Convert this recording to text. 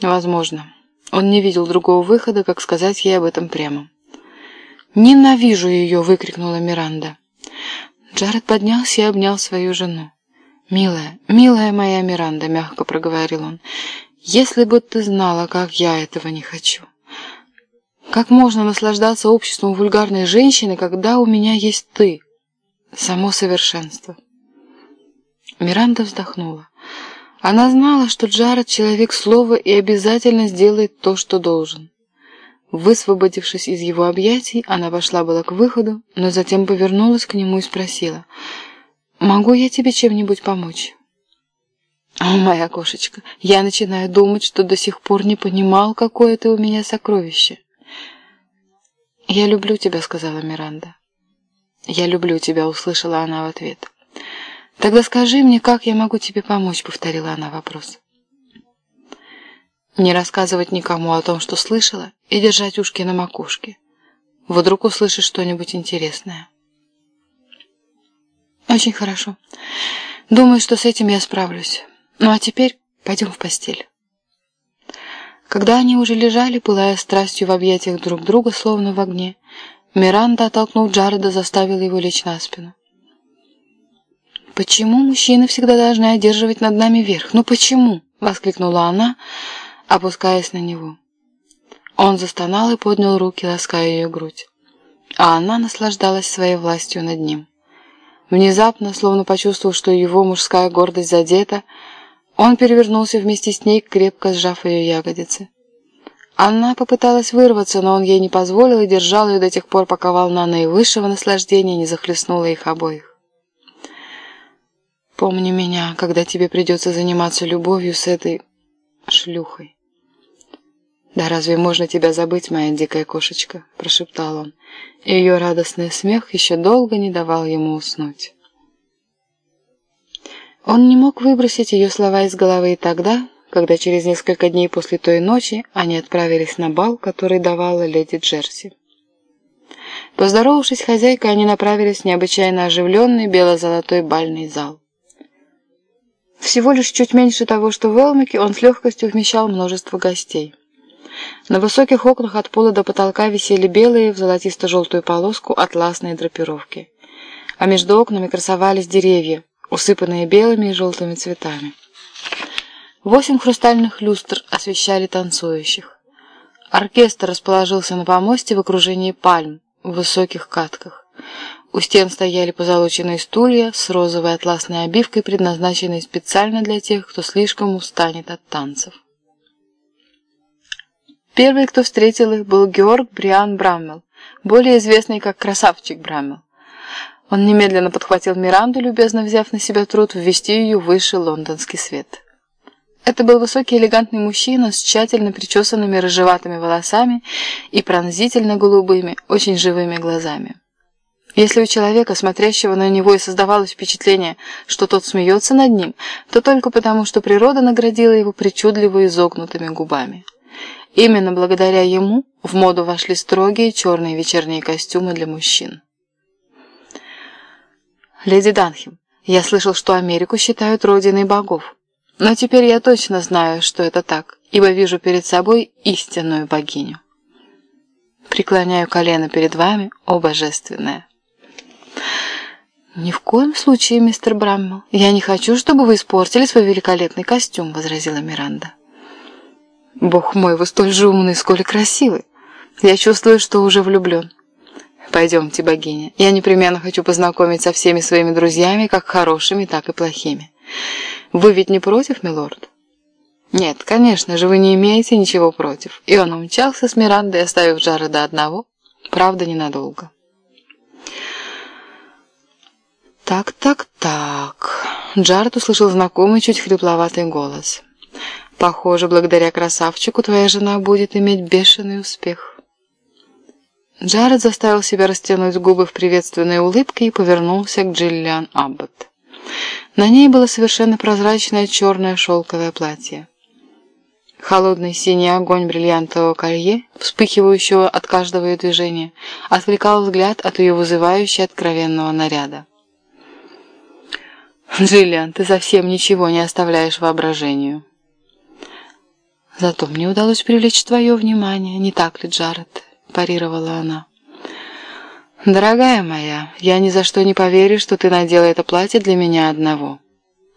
Возможно. Он не видел другого выхода, как сказать ей об этом прямо. «Ненавижу ее!» — выкрикнула Миранда. Джаред поднялся и обнял свою жену. «Милая, милая моя Миранда», — мягко проговорил он, — «если бы ты знала, как я этого не хочу. Как можно наслаждаться обществом вульгарной женщины, когда у меня есть ты? Само совершенство». Миранда вздохнула. Она знала, что Джаред — человек слова и обязательно сделает то, что должен. Высвободившись из его объятий, она пошла была к выходу, но затем повернулась к нему и спросила, «Могу я тебе чем-нибудь помочь?» «О, моя кошечка, я начинаю думать, что до сих пор не понимал, какое ты у меня сокровище». «Я люблю тебя», — сказала Миранда. «Я люблю тебя», — услышала она в ответ. «Тогда скажи мне, как я могу тебе помочь?» — повторила она вопрос. Не рассказывать никому о том, что слышала, и держать ушки на макушке. Вдруг услышишь что-нибудь интересное. Очень хорошо. Думаю, что с этим я справлюсь. Ну а теперь пойдем в постель. Когда они уже лежали, пылая страстью в объятиях друг друга, словно в огне, Миранда, оттолкнув Джареда, заставила его лечь на спину. «Почему мужчины всегда должны одерживать над нами верх? Ну почему?» — воскликнула она, опускаясь на него. Он застонал и поднял руки, лаская ее грудь. А она наслаждалась своей властью над ним. Внезапно, словно почувствовав, что его мужская гордость задета, он перевернулся вместе с ней, крепко сжав ее ягодицы. Она попыталась вырваться, но он ей не позволил и держал ее до тех пор, пока волна наивысшего наслаждения не захлестнула их обоих. Помни меня, когда тебе придется заниматься любовью с этой шлюхой. «Да разве можно тебя забыть, моя дикая кошечка?» – прошептал он, и ее радостный смех еще долго не давал ему уснуть. Он не мог выбросить ее слова из головы и тогда, когда через несколько дней после той ночи они отправились на бал, который давала леди Джерси. Поздоровавшись хозяйкой, они направились в необычайно оживленный бело-золотой бальный зал. Всего лишь чуть меньше того, что в Элмике, он с легкостью вмещал множество гостей. На высоких окнах от пола до потолка висели белые в золотисто-желтую полоску атласные драпировки. А между окнами красовались деревья, усыпанные белыми и желтыми цветами. Восемь хрустальных люстр освещали танцующих. Оркестр расположился на помосте в окружении пальм в высоких катках. У стен стояли позолоченные стулья с розовой атласной обивкой, предназначенной специально для тех, кто слишком устанет от танцев. Первый, кто встретил их, был Георг Бриан Браммел, более известный как Красавчик Браммел. Он немедленно подхватил Миранду, любезно взяв на себя труд ввести ее в высший лондонский свет. Это был высокий элегантный мужчина с тщательно причесанными рыжеватыми волосами и пронзительно голубыми, очень живыми глазами. Если у человека, смотрящего на него, и создавалось впечатление, что тот смеется над ним, то только потому, что природа наградила его причудливо изогнутыми губами. Именно благодаря ему в моду вошли строгие черные вечерние костюмы для мужчин. «Леди Данхем, я слышал, что Америку считают родиной богов. Но теперь я точно знаю, что это так, ибо вижу перед собой истинную богиню. Преклоняю колено перед вами, о божественное!» «Ни в коем случае, мистер Браммел. Я не хочу, чтобы вы испортили свой великолепный костюм», — возразила Миранда. «Бог мой, вы столь же умный, сколь и красивый. Я чувствую, что уже влюблен. Пойдемте, богиня. Я непременно хочу познакомить со всеми своими друзьями, как хорошими, так и плохими. Вы ведь не против, милорд?» «Нет, конечно же, вы не имеете ничего против». И он умчался с Мирандой, оставив Джареда одного, правда, ненадолго. «Так, так, так...» Джаред услышал знакомый, чуть хрипловатый голос. «Похоже, благодаря красавчику твоя жена будет иметь бешеный успех». Джаред заставил себя растянуть губы в приветственной улыбке и повернулся к Джиллиан Аббот. На ней было совершенно прозрачное черное шелковое платье. Холодный синий огонь бриллиантового колье, вспыхивающего от каждого ее движения, отвлекал взгляд от ее вызывающей откровенного наряда. «Джиллиан, ты совсем ничего не оставляешь воображению». Зато мне удалось привлечь твое внимание, не так ли, Джаред?» – парировала она. «Дорогая моя, я ни за что не поверю, что ты надела это платье для меня одного».